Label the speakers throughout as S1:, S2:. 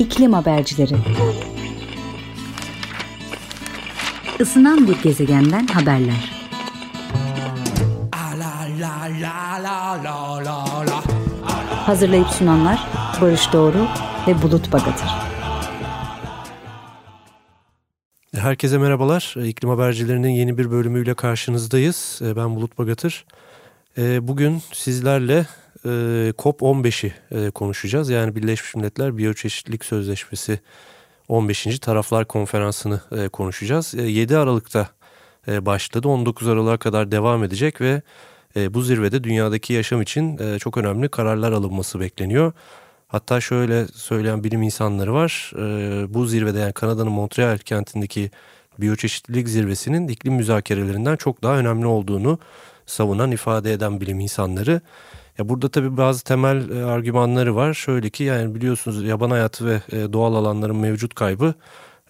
S1: İklim Habercileri Isınan bir gezegenden haberler. Hazırlayıp sunanlar Barış Doğru ve Bulut Bagatır.
S2: Herkese merhabalar. İklim Habercilerinin yeni bir bölümüyle karşınızdayız. Ben Bulut Bagatır. Bugün sizlerle COP15'i konuşacağız. Yani Birleşmiş Milletler Biyoçeşitlilik Sözleşmesi 15. Taraflar Konferansı'nı konuşacağız. 7 Aralık'ta başladı. 19 Aralık'a kadar devam edecek ve bu zirvede dünyadaki yaşam için çok önemli kararlar alınması bekleniyor. Hatta şöyle söyleyen bilim insanları var. Bu zirvede yani Kanada'nın Montreal kentindeki biyoçeşitlilik zirvesinin iklim müzakerelerinden çok daha önemli olduğunu savunan, ifade eden bilim insanları. Ya burada tabii bazı temel e, argümanları var. Şöyle ki yani biliyorsunuz yaban hayatı ve e, doğal alanların mevcut kaybı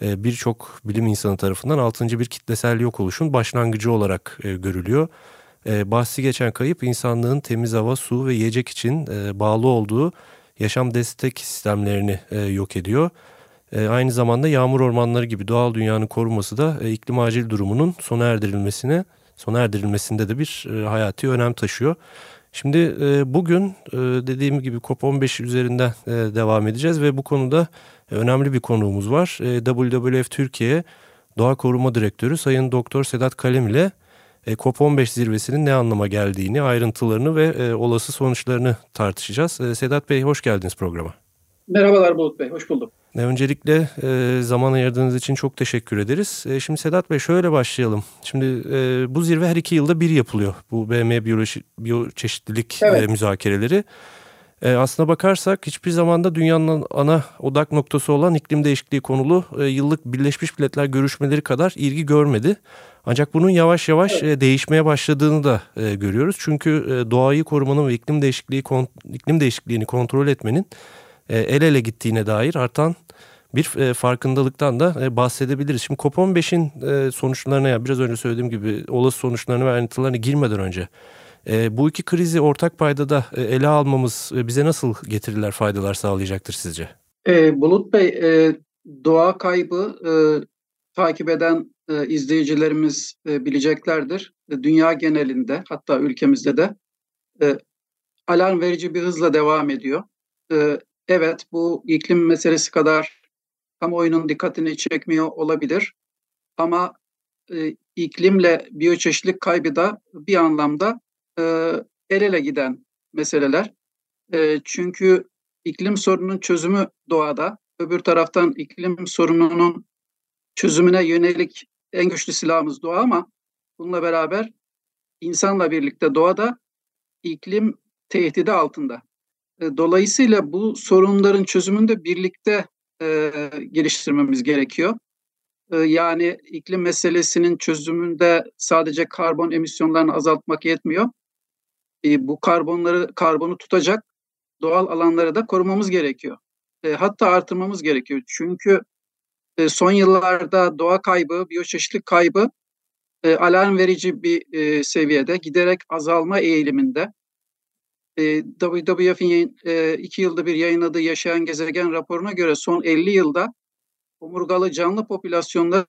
S2: e, birçok bilim insanı tarafından 6. bir kitlesel yok oluşun başlangıcı olarak görülüyor. Bahsi geçen kayıp insanlığın temiz hava, su ve yiyecek için bağlı olduğu yaşam destek sistemlerini yok ediyor. Aynı zamanda yağmur ormanları gibi doğal dünyanın korunması da iklim acil durumunun sona erdirilmesine sona erdirilmesinde de bir hayati önem taşıyor. Şimdi e, bugün e, dediğim gibi COP15 üzerinden e, devam edeceğiz ve bu konuda e, önemli bir konuğumuz var. E, WWF Türkiye Doğa Koruma Direktörü Sayın Doktor Sedat Kalem ile e, COP15 zirvesinin ne anlama geldiğini, ayrıntılarını ve e, olası sonuçlarını tartışacağız. E, Sedat Bey hoş geldiniz programa.
S3: Merhabalar Bulut Bey, hoş bulduk.
S2: E, öncelikle e, zaman ayırdığınız için çok teşekkür ederiz. E, şimdi Sedat Bey şöyle başlayalım. Şimdi e, bu zirve her iki yılda bir yapılıyor. Bu BM biyoloji, biyoçeşitlilik evet. e, müzakereleri. E, aslına bakarsak hiçbir zamanda dünyanın ana odak noktası olan iklim değişikliği konulu e, yıllık Birleşmiş Milletler görüşmeleri kadar ilgi görmedi. Ancak bunun yavaş yavaş evet. e, değişmeye başladığını da e, görüyoruz. Çünkü e, doğayı korumanın ve iklim değişikliği iklim değişikliğini kontrol etmenin e, el ele gittiğine dair artan bir e, farkındalıktan da e, bahsedebiliriz. Şimdi COP15'in sonuçlarına ya biraz önce söylediğim gibi olası sonuçlarına ve ayrıntılarına girmeden önce bu iki krizi ortak payda da ele almamız bize nasıl getiriler, faydalar sağlayacaktır sizce?
S3: E, Bulut Bey, e, doğa kaybı e, takip eden e, izleyicilerimiz e, bileceklerdir. E, dünya genelinde hatta ülkemizde de e, alarm verici bir hızla devam ediyor. E, evet bu iklim meselesi kadar kamuoyunun dikkatini çekmiyor olabilir. Ama e, iklimle biyoçeşitlik kaybı da bir anlamda e, el ele giden meseleler. E, çünkü iklim sorununun çözümü doğada, öbür taraftan iklim sorununun çözümüne yönelik en güçlü silahımız doğa ama bununla beraber insanla birlikte doğada iklim tehdidi altında. E, dolayısıyla bu sorunların çözümünde birlikte e, geliştirmemiz gerekiyor. E, yani iklim meselesinin çözümünde sadece karbon emisyonlarını azaltmak yetmiyor. E, bu karbonları karbonu tutacak doğal alanları da korumamız gerekiyor. E, hatta artırmamız gerekiyor. Çünkü e, son yıllarda doğa kaybı, biyoçeşitlik kaybı e, alarm verici bir e, seviyede, giderek azalma eğiliminde. E, WWF'in e, iki yılda bir yayınladığı Yaşayan Gezegen raporuna göre son 50 yılda omurgalı canlı popülasyonları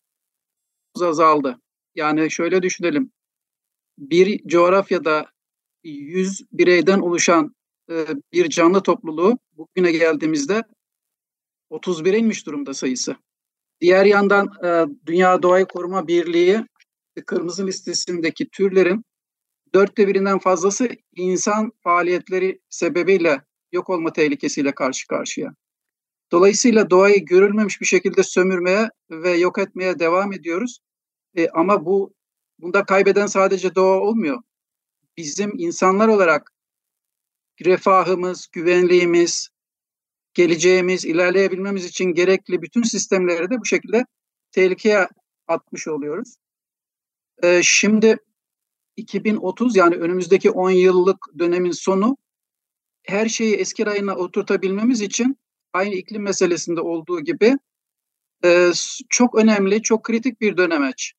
S3: azaldı. Yani şöyle düşünelim. Bir coğrafyada 100 bireyden oluşan e, bir canlı topluluğu bugüne geldiğimizde 31'e inmiş durumda sayısı. Diğer yandan e, Dünya Doğayı Koruma Birliği kırmızı listesindeki türlerin dörtte birinden fazlası insan faaliyetleri sebebiyle yok olma tehlikesiyle karşı karşıya. Dolayısıyla doğayı görülmemiş bir şekilde sömürmeye ve yok etmeye devam ediyoruz. E, ama bu bunda kaybeden sadece doğa olmuyor. Bizim insanlar olarak refahımız, güvenliğimiz, geleceğimiz, ilerleyebilmemiz için gerekli bütün sistemleri de bu şekilde tehlikeye atmış oluyoruz. Ee, şimdi 2030 yani önümüzdeki 10 yıllık dönemin sonu her şeyi eski rayına oturtabilmemiz için aynı iklim meselesinde olduğu gibi e, çok önemli, çok kritik bir dönemeç.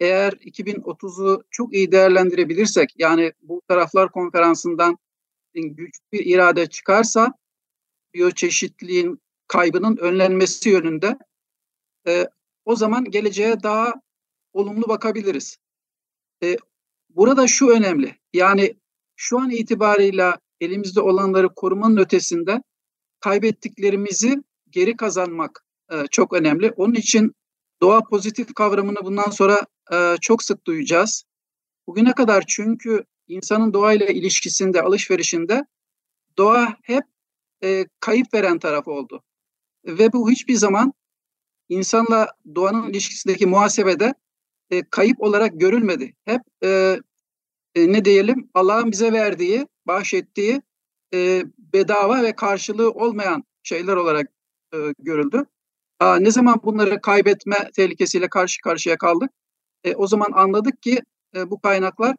S3: Eğer 2030'u çok iyi değerlendirebilirsek yani bu taraflar konferansından güç bir irade çıkarsa biyoçeşitliğin kaybının önlenmesi yönünde e, o zaman geleceğe daha olumlu bakabiliriz. E, burada şu önemli. Yani şu an itibarıyla elimizde olanları korumanın ötesinde kaybettiklerimizi geri kazanmak e, çok önemli. Onun için doğa pozitif kavramını bundan sonra e, çok sık duyacağız. Bugüne kadar çünkü insanın doğayla ilişkisinde, alışverişinde doğa hep e, kayıp veren taraf oldu. Ve bu hiçbir zaman insanla doğanın ilişkisindeki muhasebede e, kayıp olarak görülmedi. Hep e, e, ne diyelim Allah'ın bize verdiği, bahşettiği e, bedava ve karşılığı olmayan şeyler olarak e, görüldü. Aa, ne zaman bunları kaybetme tehlikesiyle karşı karşıya kaldık? E, o zaman anladık ki e, bu kaynaklar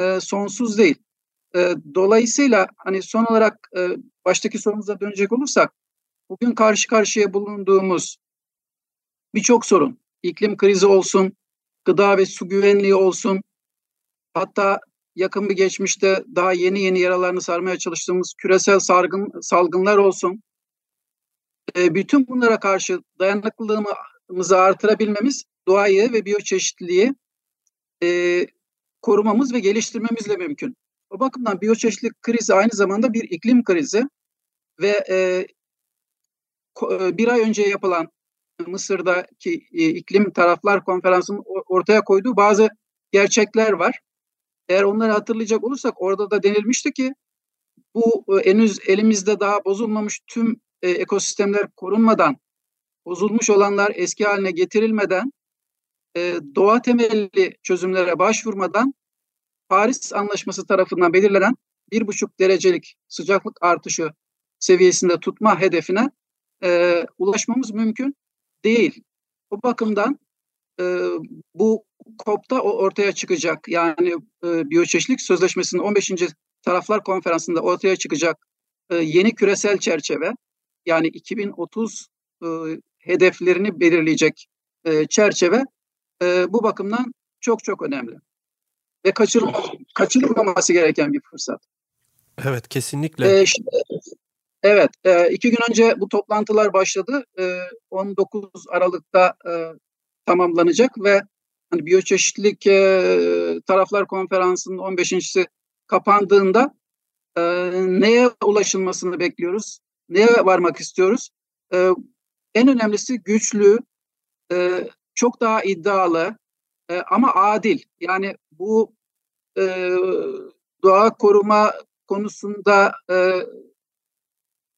S3: e, sonsuz değil. E, dolayısıyla hani son olarak e, baştaki sorumuza dönecek olursak bugün karşı karşıya bulunduğumuz birçok sorun, iklim krizi olsun, gıda ve su güvenliği olsun, hatta yakın bir geçmişte daha yeni yeni yaralarını sarmaya çalıştığımız küresel sargın, salgınlar olsun, e, bütün bunlara karşı dayanıklılığımızı artırabilmemiz doğayı ve biyoçeşitliliği e, korumamız ve geliştirmemizle mümkün. O bakımdan biyoçeşitlilik krizi aynı zamanda bir iklim krizi ve e, e bir ay önce yapılan Mısır'daki e, iklim taraflar konferansının ortaya koyduğu bazı gerçekler var. Eğer onları hatırlayacak olursak orada da denilmişti ki bu e, henüz elimizde daha bozulmamış tüm e, ekosistemler korunmadan, bozulmuş olanlar eski haline getirilmeden, doğa temelli çözümlere başvurmadan Paris Anlaşması tarafından belirlenen bir buçuk derecelik sıcaklık artışı seviyesinde tutma hedefine e, ulaşmamız mümkün değil. O bakımdan e, bu COP'ta ortaya çıkacak yani e, biyoçeşitlik sözleşmesinin 15. taraflar konferansında ortaya çıkacak e, yeni küresel çerçeve yani 2030 e, hedeflerini belirleyecek e, çerçeve e, bu bakımdan çok çok önemli ve kaçırılma, kaçırılmaması gereken bir fırsat.
S2: Evet kesinlikle.
S3: Ee, şimdi, evet e, iki gün önce bu toplantılar başladı. E, 19 Aralık'ta e, tamamlanacak ve hani biyoçeşitlilik e, taraflar konferansının 15.si kapandığında e, neye ulaşılmasını bekliyoruz? Neye varmak istiyoruz? E, en önemlisi güçlü, e, çok daha iddialı e, ama adil. Yani bu e, doğa koruma konusunda e,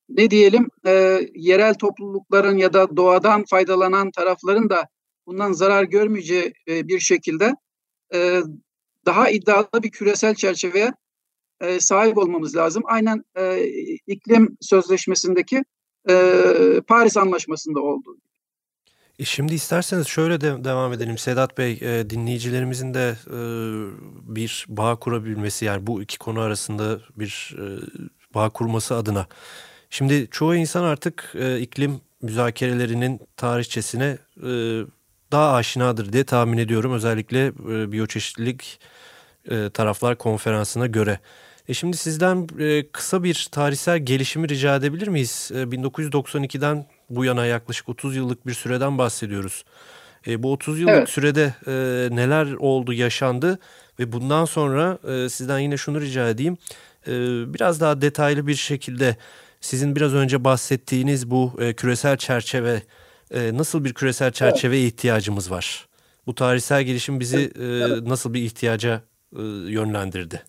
S3: ne diyelim e, yerel toplulukların ya da doğadan faydalanan tarafların da bundan zarar görmeyeceği e, bir şekilde e, daha iddialı bir küresel çerçeveye e, sahip olmamız lazım. Aynen e, iklim sözleşmesindeki e, Paris Anlaşması'nda olduğu
S2: e şimdi isterseniz şöyle de devam edelim Sedat Bey e, dinleyicilerimizin de e, bir bağ kurabilmesi yani bu iki konu arasında bir e, bağ kurması adına. Şimdi çoğu insan artık e, iklim müzakerelerinin tarihçesine e, daha aşinadır diye tahmin ediyorum özellikle e, biyoçeşitlilik e, taraflar konferansına göre. E şimdi sizden e, kısa bir tarihsel gelişimi rica edebilir miyiz? E, 1992'den bu yana yaklaşık 30 yıllık bir süreden bahsediyoruz. E, bu 30 yıllık evet. sürede e, neler oldu, yaşandı ve bundan sonra e, sizden yine şunu rica edeyim. E, biraz daha detaylı bir şekilde sizin biraz önce bahsettiğiniz bu e, küresel çerçeve, e, nasıl bir küresel çerçeveye evet. ihtiyacımız var? Bu tarihsel gelişim bizi e, nasıl bir ihtiyaca e, yönlendirdi?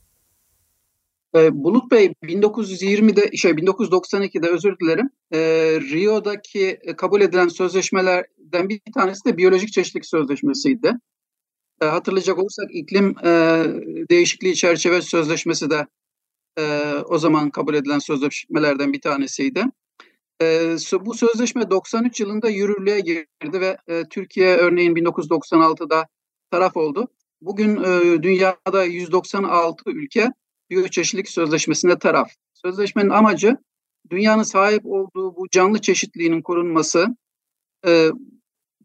S3: E, Bulut Bey 1920'de şey 1992'de özür dilerim e, Rio'daki e, kabul edilen sözleşmelerden bir tanesi de biyolojik çeşitlilik sözleşmesiydi. E, hatırlayacak olursak iklim e, değişikliği çerçeve sözleşmesi de e, o zaman kabul edilen sözleşmelerden bir tanesiydi. E, bu sözleşme 93 yılında yürürlüğe girdi ve e, Türkiye örneğin 1996'da taraf oldu. Bugün e, dünyada 196 ülke Biyoçeşitlilik Sözleşmesi'nde taraf. Sözleşmenin amacı dünyanın sahip olduğu bu canlı çeşitliliğinin korunması, e,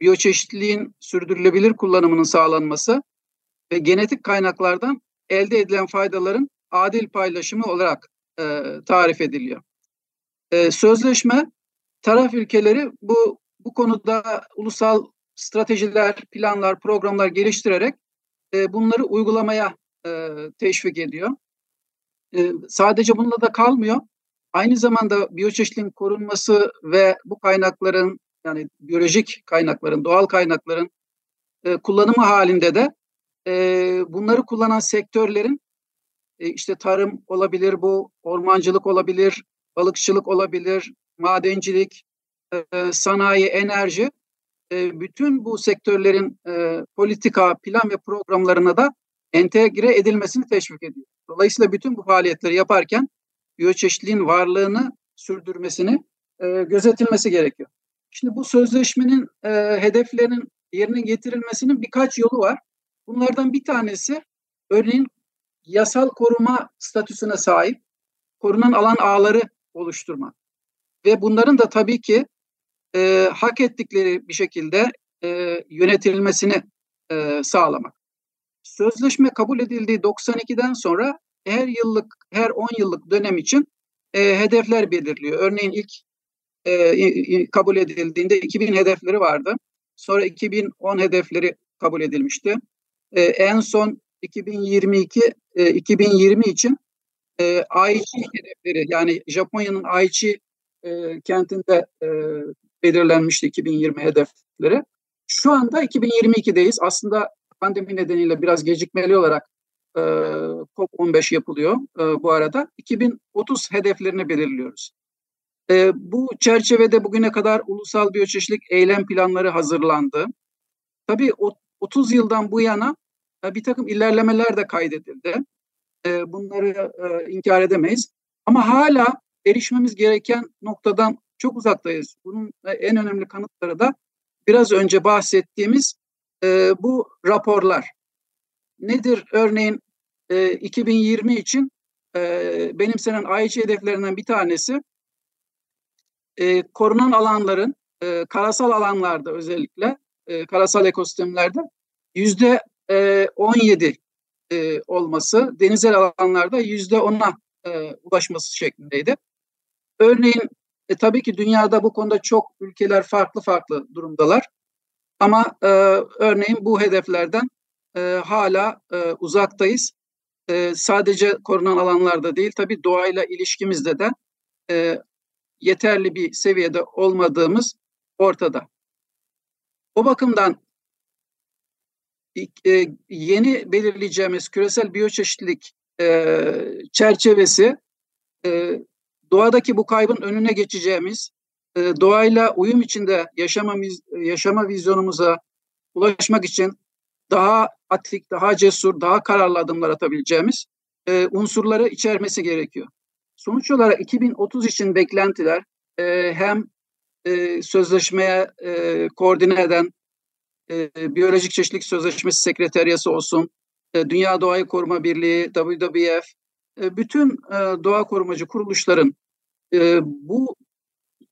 S3: biyoçeşitliliğin sürdürülebilir kullanımının sağlanması ve genetik kaynaklardan elde edilen faydaların adil paylaşımı olarak e, tarif ediliyor. E, sözleşme taraf ülkeleri bu bu konuda ulusal stratejiler, planlar, programlar geliştirerek e, bunları uygulamaya e, teşvik ediyor. E, sadece bununla da kalmıyor. Aynı zamanda biyoçeşitliliğin korunması ve bu kaynakların yani biyolojik kaynakların, doğal kaynakların e, kullanımı halinde de e, bunları kullanan sektörlerin e, işte tarım olabilir bu, ormancılık olabilir, balıkçılık olabilir, madencilik, e, sanayi, enerji e, bütün bu sektörlerin e, politika, plan ve programlarına da entegre edilmesini teşvik ediyor. Dolayısıyla bütün bu faaliyetleri yaparken biyoçeşitliliğin varlığını sürdürmesini gözetilmesi gerekiyor. Şimdi bu sözleşmenin hedeflerinin yerine getirilmesinin birkaç yolu var. Bunlardan bir tanesi örneğin yasal koruma statüsüne sahip korunan alan ağları oluşturmak. Ve bunların da tabii ki e, hak ettikleri bir şekilde e, yönetilmesini e, sağlamak. Sözleşme kabul edildiği 92'den sonra her yıllık, her 10 yıllık dönem için e, hedefler belirliyor. Örneğin ilk e, kabul edildiğinde 2000 hedefleri vardı. Sonra 2010 hedefleri kabul edilmişti. E, en son 2022 e, 2020 için e, Aichi hedefleri yani Japonya'nın Aichi e, kentinde e, belirlenmişti 2020 hedefleri. Şu anda 2022'deyiz. Aslında pandemi nedeniyle biraz gecikmeli olarak e, COP15 yapılıyor e, bu arada. 2030 hedeflerini belirliyoruz. E, bu çerçevede bugüne kadar ulusal biyoçeşitlik eylem planları hazırlandı. Tabii o, 30 yıldan bu yana bir takım ilerlemeler de kaydedildi. E, bunları e, inkar edemeyiz. Ama hala erişmemiz gereken noktadan çok uzaktayız. Bunun en önemli kanıtları da biraz önce bahsettiğimiz e, bu raporlar. Nedir örneğin e, 2020 için e, benimsenen AYC hedeflerinden bir tanesi e, korunan alanların e, karasal alanlarda özellikle e, karasal ekosistemlerde yüzde e, 17 e, olması, denizel alanlarda yüzde 10'a e, ulaşması şeklindeydi. Örneğin e, tabii ki dünyada bu konuda çok ülkeler farklı farklı durumdalar. Ama e, örneğin bu hedeflerden e, hala e, uzaktayız. E, sadece korunan alanlarda değil, tabii doğayla ilişkimizde de e, yeterli bir seviyede olmadığımız ortada. O bakımdan e, yeni belirleyeceğimiz küresel biyoçeşitlilik e, çerçevesi e, doğadaki bu kaybın önüne geçeceğimiz, e, doğayla uyum içinde yaşama, yaşama vizyonumuza ulaşmak için daha atik, daha cesur, daha kararlı adımlar atabileceğimiz unsurları içermesi gerekiyor. Sonuç olarak 2030 için beklentiler hem sözleşmeye e, koordine eden e, Biyolojik Çeşitlilik Sözleşmesi Sekreteriyası olsun, e, Dünya Doğayı Koruma Birliği, WWF, e, bütün e, doğa korumacı kuruluşların e, bu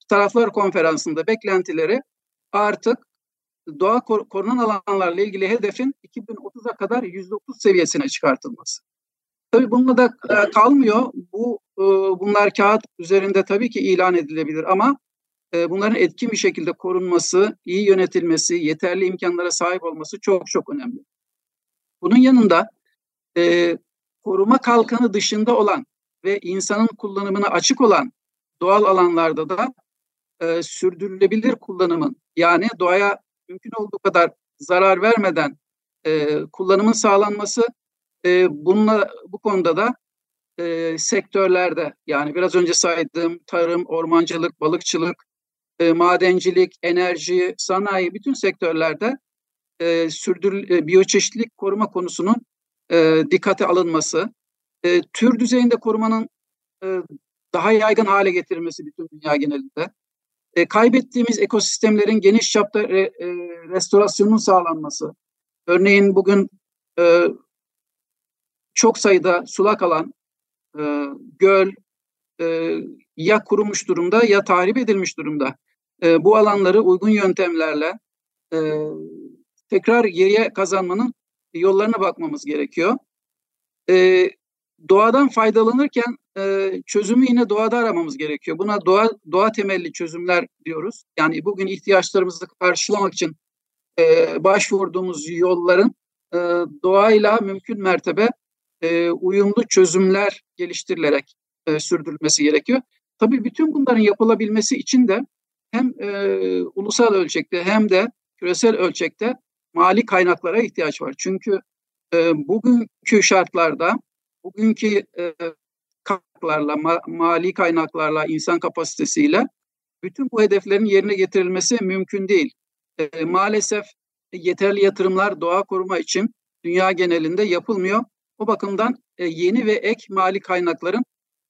S3: taraflar konferansında beklentileri artık doğa kor korunan alanlarla ilgili hedefin 2030'a kadar %30 seviyesine çıkartılması. Tabii bununla da e, kalmıyor. Bu e, bunlar kağıt üzerinde tabii ki ilan edilebilir ama e, bunların etkin bir şekilde korunması, iyi yönetilmesi, yeterli imkanlara sahip olması çok çok önemli. Bunun yanında e, koruma kalkanı dışında olan ve insanın kullanımına açık olan doğal alanlarda da e, sürdürülebilir kullanımın yani doğaya mümkün olduğu kadar zarar vermeden e, kullanımın sağlanması e, bununla bu konuda da e, sektörlerde yani biraz önce saydığım tarım, ormancılık, balıkçılık, e, madencilik, enerji, sanayi bütün sektörlerde e, sürdür e, biyoçeşitlilik koruma konusunun e, dikkate alınması, e, tür düzeyinde korumanın e, daha yaygın hale getirilmesi bütün dünya genelinde, e, kaybettiğimiz ekosistemlerin geniş çapta re, e, restorasyonunun sağlanması, örneğin bugün e, çok sayıda sulak alan, e, göl e, ya kurumuş durumda ya tahrip edilmiş durumda. E, bu alanları uygun yöntemlerle e, tekrar geriye kazanmanın yollarına bakmamız gerekiyor. E, doğadan faydalanırken e, çözümü yine doğada aramamız gerekiyor. Buna doğa, doğa temelli çözümler diyoruz. Yani bugün ihtiyaçlarımızı karşılamak için e, başvurduğumuz yolların e, doğayla mümkün mertebe e, uyumlu çözümler geliştirilerek e, sürdürülmesi gerekiyor. Tabii bütün bunların yapılabilmesi için de hem e, ulusal ölçekte hem de küresel ölçekte mali kaynaklara ihtiyaç var. Çünkü e, bugünkü şartlarda, bugünkü e, kaynaklarla, ma, mali kaynaklarla, insan kapasitesiyle bütün bu hedeflerin yerine getirilmesi mümkün değil. E, maalesef yeterli yatırımlar doğa koruma için dünya genelinde yapılmıyor. O bakımdan e, yeni ve ek mali kaynakların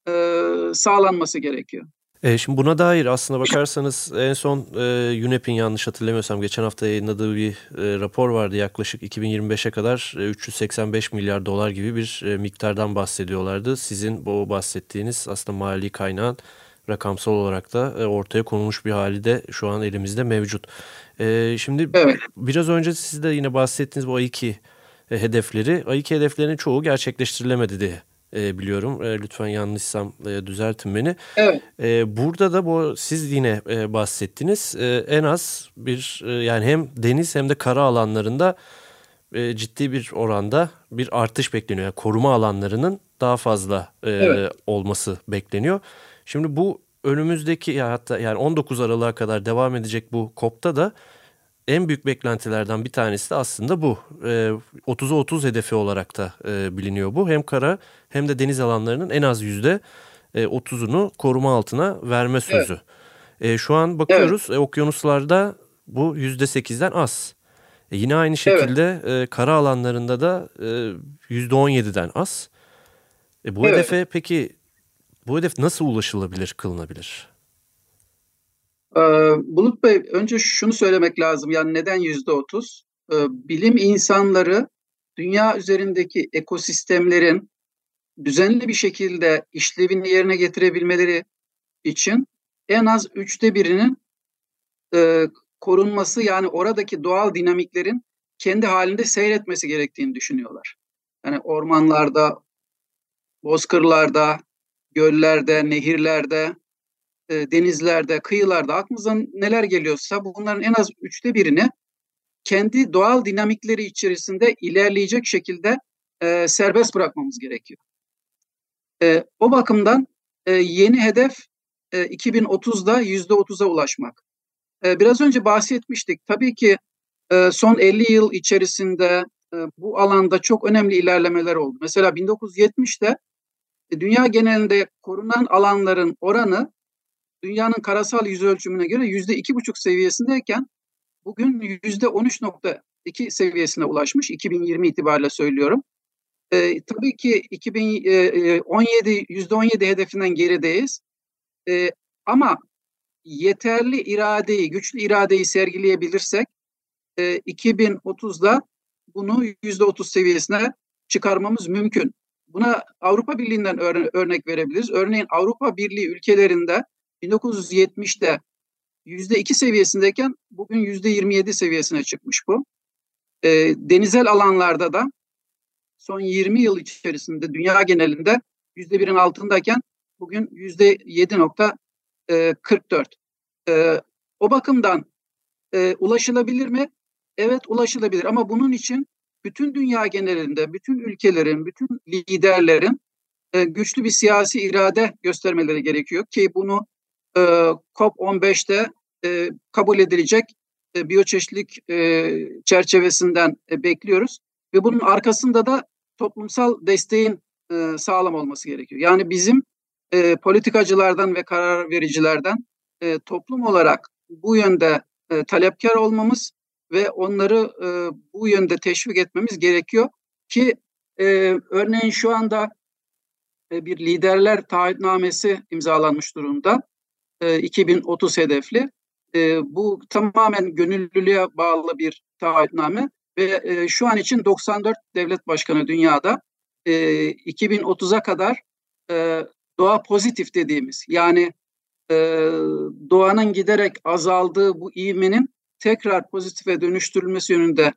S3: e, sağlanması gerekiyor.
S2: E, şimdi buna dair aslında bakarsanız en son e, UNEP'in yanlış hatırlamıyorsam geçen hafta yayınladığı bir e, rapor vardı. Yaklaşık 2025'e kadar e, 385 milyar dolar gibi bir e, miktardan bahsediyorlardı. Sizin bu bahsettiğiniz aslında mali kaynağın rakamsal olarak da e, ortaya konulmuş bir hali de şu an elimizde mevcut. E, şimdi evet. biraz önce siz de yine bahsettiğiniz bu A2 e, hedefleri, A2 hedeflerinin çoğu gerçekleştirilemedi diye e, biliyorum. E, lütfen yanlışsam e, düzeltin beni.
S3: Evet.
S2: E, burada da bu siz yine e, bahsettiniz. E, en az bir e, yani hem deniz hem de kara alanlarında e, ciddi bir oranda bir artış bekleniyor. Yani koruma alanlarının daha fazla e, evet. olması bekleniyor. Şimdi bu önümüzdeki ya hatta yani 19 Aralık'a kadar devam edecek bu COP'ta da en büyük beklentilerden bir tanesi de aslında bu. E, 30'a 30 hedefi olarak da e, biliniyor bu. Hem kara hem de deniz alanlarının en az yüzde 30'unu koruma altına verme sözü. Evet. E, şu an bakıyoruz evet. e, okyanuslarda bu yüzde 8'den az. E, yine aynı şekilde evet. e, kara alanlarında da e, yüzde 17'den az. E, bu evet. hedefe peki bu hedef nasıl ulaşılabilir, kılınabilir?
S3: Ee, Bulut Bey, önce şunu söylemek lazım. Yani neden yüzde otuz? Ee, bilim insanları dünya üzerindeki ekosistemlerin düzenli bir şekilde işlevini yerine getirebilmeleri için en az üçte birinin e, korunması yani oradaki doğal dinamiklerin kendi halinde seyretmesi gerektiğini düşünüyorlar. Yani ormanlarda, bozkırlarda, göllerde, nehirlerde, e, denizlerde, kıyılarda aklımıza neler geliyorsa bunların en az üçte birini kendi doğal dinamikleri içerisinde ilerleyecek şekilde e, serbest bırakmamız gerekiyor. E, o bakımdan e, yeni hedef e, 2030'da yüzde 30'a ulaşmak. E, biraz önce bahsetmiştik. Tabii ki e, son 50 yıl içerisinde e, bu alanda çok önemli ilerlemeler oldu. Mesela 1970'te e, dünya genelinde korunan alanların oranı dünyanın karasal yüz ölçümüne göre yüzde iki buçuk seviyesindeyken bugün yüzde on üç nokta iki seviyesine ulaşmış. 2020 itibariyle söylüyorum. Ee, tabii ki 2017 yüzde on yedi hedefinden gerideyiz. Ee, ama yeterli iradeyi, güçlü iradeyi sergileyebilirsek e, 2030'da bunu yüzde otuz seviyesine çıkarmamız mümkün. Buna Avrupa Birliği'nden örnek verebiliriz. Örneğin Avrupa Birliği ülkelerinde 1970'te %2 seviyesindeyken bugün %27 seviyesine çıkmış bu. E, denizel alanlarda da son 20 yıl içerisinde dünya genelinde %1'in altındayken bugün %7.44. E, o bakımdan e, ulaşılabilir mi? Evet ulaşılabilir ama bunun için bütün dünya genelinde, bütün ülkelerin, bütün liderlerin e, güçlü bir siyasi irade göstermeleri gerekiyor ki bunu e, COP15'te e, kabul edilecek e, biyoçeşitlik e, çerçevesinden e, bekliyoruz ve bunun arkasında da toplumsal desteğin e, sağlam olması gerekiyor. Yani bizim e, politikacılardan ve karar vericilerden e, toplum olarak bu yönde e, talepkar olmamız ve onları e, bu yönde teşvik etmemiz gerekiyor ki e, örneğin şu anda e, bir liderler taahhütnamesi imzalanmış durumda. E, 2030 hedefli. E, bu tamamen gönüllülüğe bağlı bir taahhütname ve e, şu an için 94 devlet başkanı dünyada e, 2030'a kadar e, doğa pozitif dediğimiz yani e, doğanın giderek azaldığı bu ivmenin tekrar pozitife dönüştürülmesi yönünde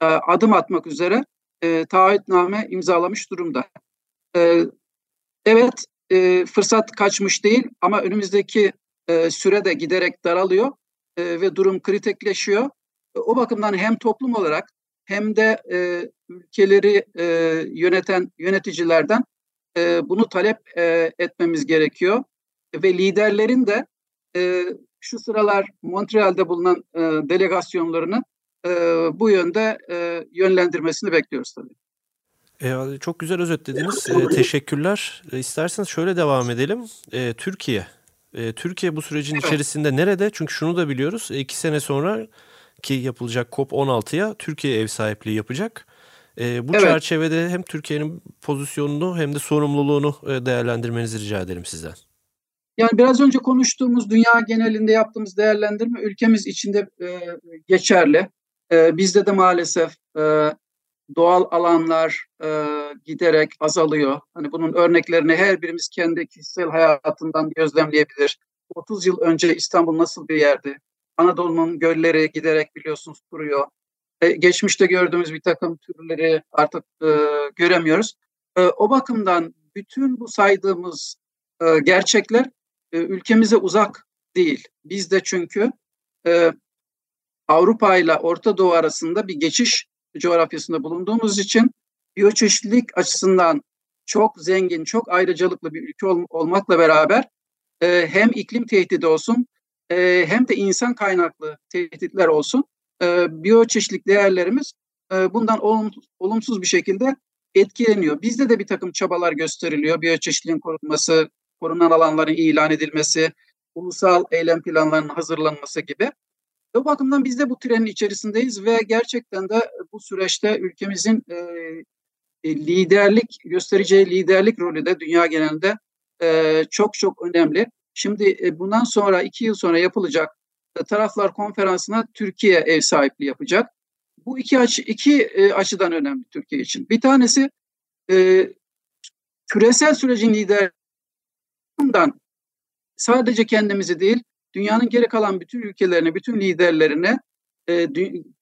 S3: e, adım atmak üzere e, taahhütname imzalamış durumda. E, evet e, fırsat kaçmış değil ama önümüzdeki e, süre de giderek daralıyor e, ve durum kritikleşiyor. E, o bakımdan hem toplum olarak hem de e, ülkeleri e, yöneten yöneticilerden e, bunu talep e, etmemiz gerekiyor ve liderlerin de e, şu sıralar Montreal'de bulunan e, delegasyonlarını e, bu yönde e, yönlendirmesini bekliyoruz tabii.
S2: E, çok güzel özetlediniz. E, teşekkürler. E, isterseniz şöyle devam edelim. E, Türkiye. E, Türkiye bu sürecin evet. içerisinde nerede? Çünkü şunu da biliyoruz. E, iki sene sonra ki yapılacak COP16'ya Türkiye ev sahipliği yapacak. E, bu evet. çerçevede hem Türkiye'nin pozisyonunu hem de sorumluluğunu e, değerlendirmenizi rica ederim sizden.
S3: Yani biraz önce konuştuğumuz dünya genelinde yaptığımız değerlendirme ülkemiz içinde e, geçerli. E, bizde de maalesef e, doğal alanlar e, giderek azalıyor. Hani bunun örneklerini her birimiz kendi kişisel hayatından gözlemleyebilir. 30 yıl önce İstanbul nasıl bir yerdi? Anadolu'nun gölleri giderek biliyorsunuz kuruyor. E, geçmişte gördüğümüz bir takım türleri artık e, göremiyoruz. E, o bakımdan bütün bu saydığımız e, gerçekler e, ülkemize uzak değil. Biz de çünkü e, Avrupa ile Orta Doğu arasında bir geçiş coğrafyasında bulunduğumuz için biyoçeşitlilik açısından çok zengin, çok ayrıcalıklı bir ülke ol, olmakla beraber e, hem iklim tehdidi olsun e, hem de insan kaynaklı tehditler olsun e, biyoçeşitlik değerlerimiz e, bundan olumsuz, olumsuz bir şekilde etkileniyor. Bizde de bir takım çabalar gösteriliyor. Biyoçeşitliğin korunması, korunan alanların ilan edilmesi, ulusal eylem planlarının hazırlanması gibi. O bakımdan biz de bu trenin içerisindeyiz ve gerçekten de bu süreçte ülkemizin e, e, liderlik göstereceği liderlik rolü de dünya genelinde e, çok çok önemli. Şimdi e, bundan sonra iki yıl sonra yapılacak e, taraflar konferansına Türkiye ev sahipliği yapacak. Bu iki açı iki e, açıdan önemli Türkiye için. Bir tanesi e, küresel sürecin liderliğinden sadece kendimizi değil dünyanın geri kalan bütün ülkelerine, bütün liderlerine e,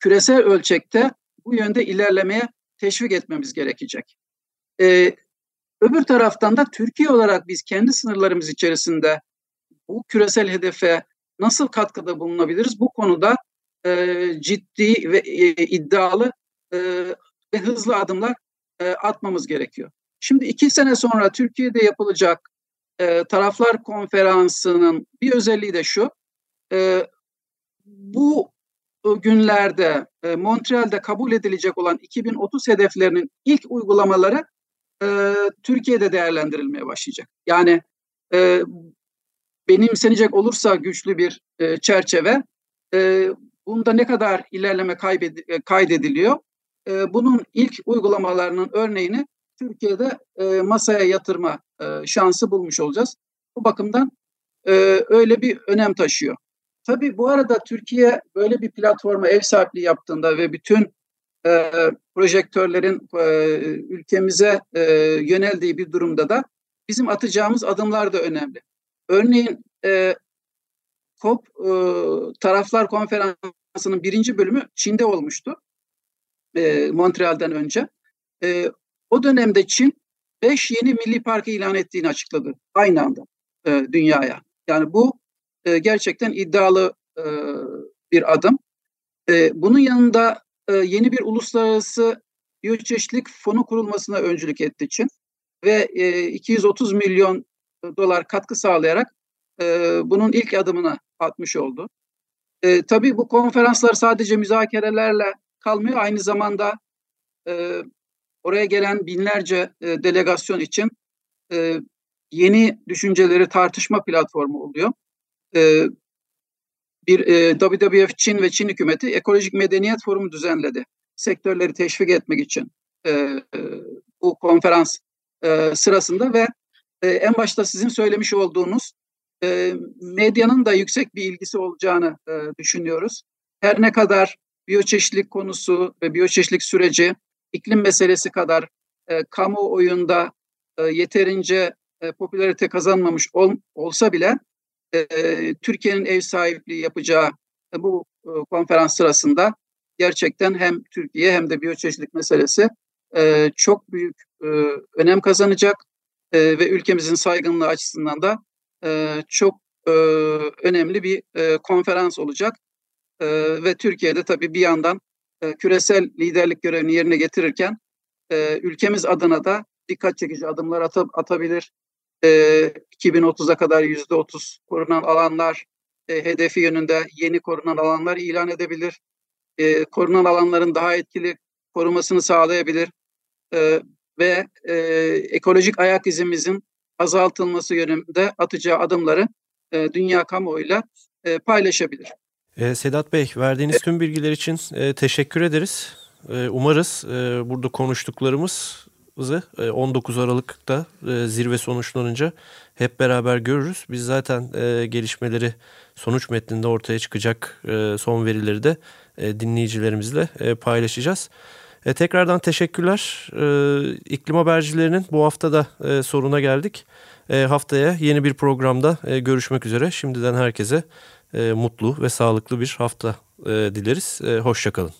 S3: küresel ölçekte bu yönde ilerlemeye teşvik etmemiz gerekecek. E, öbür taraftan da Türkiye olarak biz kendi sınırlarımız içerisinde bu küresel hedefe nasıl katkıda bulunabiliriz? Bu konuda e, ciddi ve e, iddialı e, ve hızlı adımlar e, atmamız gerekiyor. Şimdi iki sene sonra Türkiye'de yapılacak e, taraflar konferansının bir özelliği de şu. E, bu günlerde e, Montreal'de kabul edilecek olan 2030 hedeflerinin ilk uygulamaları e, Türkiye'de değerlendirilmeye başlayacak. Yani e, benimsenecek olursa güçlü bir e, çerçeve, e, bunda ne kadar ilerleme kaybed- kaydediliyor? E, bunun ilk uygulamalarının örneğini Türkiye'de e, masaya yatırma e, şansı bulmuş olacağız. Bu bakımdan e, öyle bir önem taşıyor. Tabii bu arada Türkiye böyle bir platforma ev sahipliği yaptığında ve bütün e, projektörlerin e, ülkemize e, yöneldiği bir durumda da bizim atacağımız adımlar da önemli. Örneğin e, COP e, Taraflar Konferansı'nın birinci bölümü Çin'de olmuştu. E, Montreal'den önce. E, o dönemde Çin beş yeni milli parkı ilan ettiğini açıkladı aynı anda e, dünyaya. Yani bu e, gerçekten iddialı e, bir adım. E, bunun yanında e, yeni bir uluslararası biyoçeşitlik fonu kurulmasına öncülük etti Çin ve e, 230 milyon dolar katkı sağlayarak e, bunun ilk adımını atmış oldu. E, tabii bu konferanslar sadece müzakerelerle kalmıyor. Aynı zamanda e, oraya gelen binlerce e, delegasyon için e, yeni düşünceleri tartışma platformu oluyor. E, bir e, WWF Çin ve Çin hükümeti ekolojik medeniyet forumu düzenledi. Sektörleri teşvik etmek için e, e, bu konferans e, sırasında ve e, en başta sizin söylemiş olduğunuz e, medyanın da yüksek bir ilgisi olacağını e, düşünüyoruz. Her ne kadar biyoçeşitlik konusu ve biyoçeşitlik süreci iklim meselesi kadar e, kamuoyunda e, yeterince e, popülarite kazanmamış ol, olsa bile e, Türkiye'nin ev sahipliği yapacağı e, bu e, konferans sırasında gerçekten hem Türkiye hem de biyoçeşitlik meselesi e, çok büyük e, önem kazanacak. e, ve ülkemizin saygınlığı açısından da e, çok e, önemli bir e, konferans olacak. E, ve Türkiye'de tabii bir yandan e, küresel liderlik görevini yerine getirirken e, ülkemiz adına da dikkat çekici adımlar at atabilir. E, 2030'a kadar %30 korunan alanlar e, hedefi yönünde yeni korunan alanlar ilan edebilir. E, korunan alanların daha etkili korumasını sağlayabilir. E, ve e, ekolojik ayak izimizin azaltılması yönünde atacağı adımları e, dünya kamuoyuyla e, paylaşabilir.
S2: E, Sedat Bey verdiğiniz tüm bilgiler için e, teşekkür ederiz. E, umarız e, burada konuştuklarımızı e, 19 Aralık'ta e, zirve sonuçlanınca hep beraber görürüz. Biz zaten e, gelişmeleri sonuç metninde ortaya çıkacak e, son verileri de e, dinleyicilerimizle e, paylaşacağız. E, tekrardan teşekkürler. E, iklim habercilerinin bu hafta da e, soruna geldik. E, haftaya yeni bir programda e, görüşmek üzere. Şimdiden herkese mutlu ve sağlıklı bir hafta e, dileriz. E, Hoşçakalın.